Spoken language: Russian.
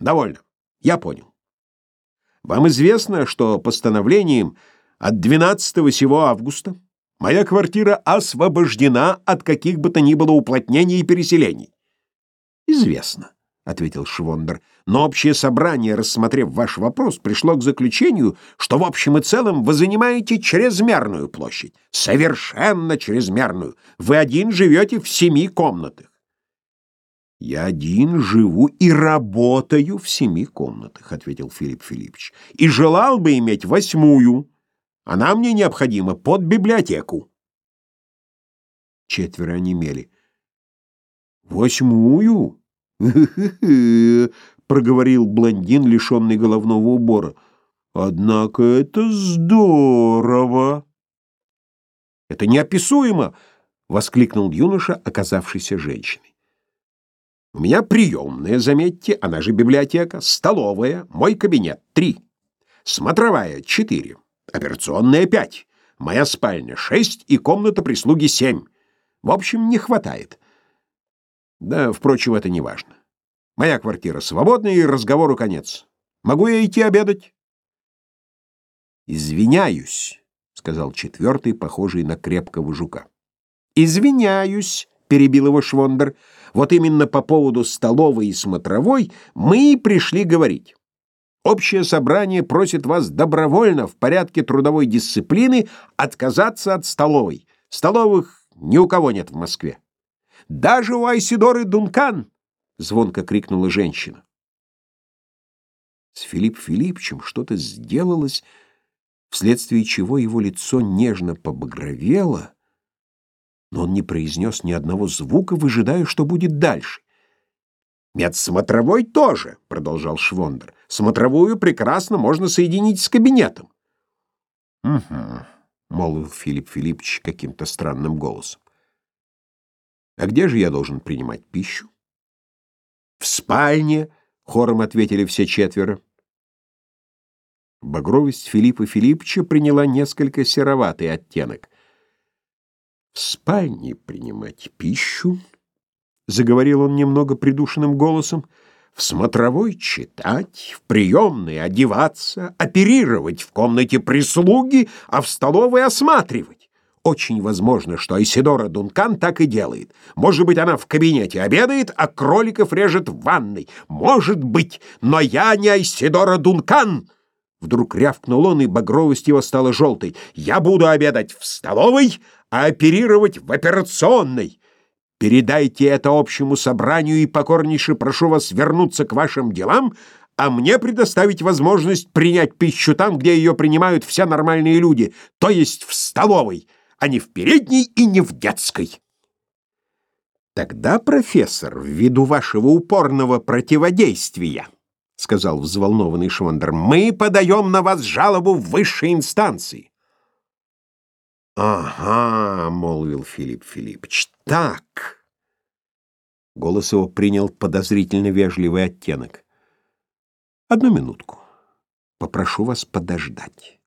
Довольно. Я понял. Вам известно, что постановлением от 12 сего августа моя квартира освобождена от каких бы то ни было уплотнений и переселений? Известно, ответил Швондер. Но общее собрание, рассмотрев ваш вопрос, пришло к заключению, что в общем и целом вы занимаете чрезмерную площадь, совершенно чрезмерную. Вы один живете в семи комнатах. «Я один живу и работаю в семи комнатах», — ответил Филипп Филиппович, «и желал бы иметь восьмую. Она мне необходима под библиотеку». Четверо онемели. «Восьмую?» — проговорил блондин, лишенный головного убора. «Однако это здорово!» «Это неописуемо!» — воскликнул юноша, оказавшийся женщиной. У меня приемная, заметьте, она же библиотека, столовая, мой кабинет — три, смотровая — четыре, операционная — пять, моя спальня — шесть и комната прислуги — семь. В общем, не хватает. Да, впрочем, это не важно. Моя квартира свободная, и разговору конец. Могу я идти обедать? «Извиняюсь», — сказал четвертый, похожий на крепкого жука. «Извиняюсь», — перебил его Швондер, — вот именно по поводу столовой и смотровой мы и пришли говорить. Общее собрание просит вас добровольно в порядке трудовой дисциплины отказаться от столовой. Столовых ни у кого нет в Москве. Даже у Айсидоры Дункан, звонко крикнула женщина. С Филипп Филипповичем что-то сделалось, вследствие чего его лицо нежно побагровело, но он не произнес ни одного звука, выжидая, что будет дальше. «Медсмотровой тоже», — продолжал Швондер. «Смотровую прекрасно можно соединить с кабинетом». «Угу», — молвил Филипп Филиппович каким-то странным голосом. «А где же я должен принимать пищу?» «В спальне», — хором ответили все четверо. Багровость Филиппа Филипповича приняла несколько сероватый оттенок в спальне принимать пищу, — заговорил он немного придушенным голосом, — в смотровой читать, в приемной одеваться, оперировать в комнате прислуги, а в столовой осматривать. Очень возможно, что Айсидора Дункан так и делает. Может быть, она в кабинете обедает, а кроликов режет в ванной. Может быть, но я не Айсидора Дункан!» Вдруг рявкнул он, и багровость его стала желтой. «Я буду обедать в столовой, а оперировать в операционной. Передайте это общему собранию и покорнейше прошу вас вернуться к вашим делам, а мне предоставить возможность принять пищу там, где ее принимают все нормальные люди, то есть в столовой, а не в передней и не в детской. Тогда, профессор, ввиду вашего упорного противодействия, — сказал взволнованный Швондер, — мы подаем на вас жалобу в высшей инстанции. «Ага», — молвил Филипп Филиппович, — «так». Голос его принял подозрительно вежливый оттенок. «Одну минутку. Попрошу вас подождать».